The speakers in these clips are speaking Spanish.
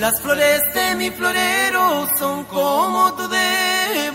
Las flores de mi florero son como tú de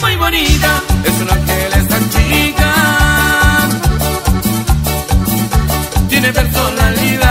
muy, bonita. Es un ángel esta chica. Tiene personalidad.